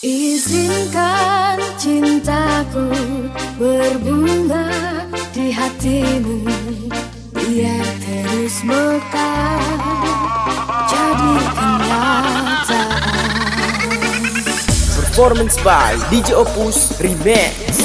Izinkan cintaku berbunga di hatimu Biar terus mekar jadi kenyataan. Performance by DJ Opus Remix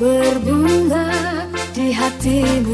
berbunga di hatimu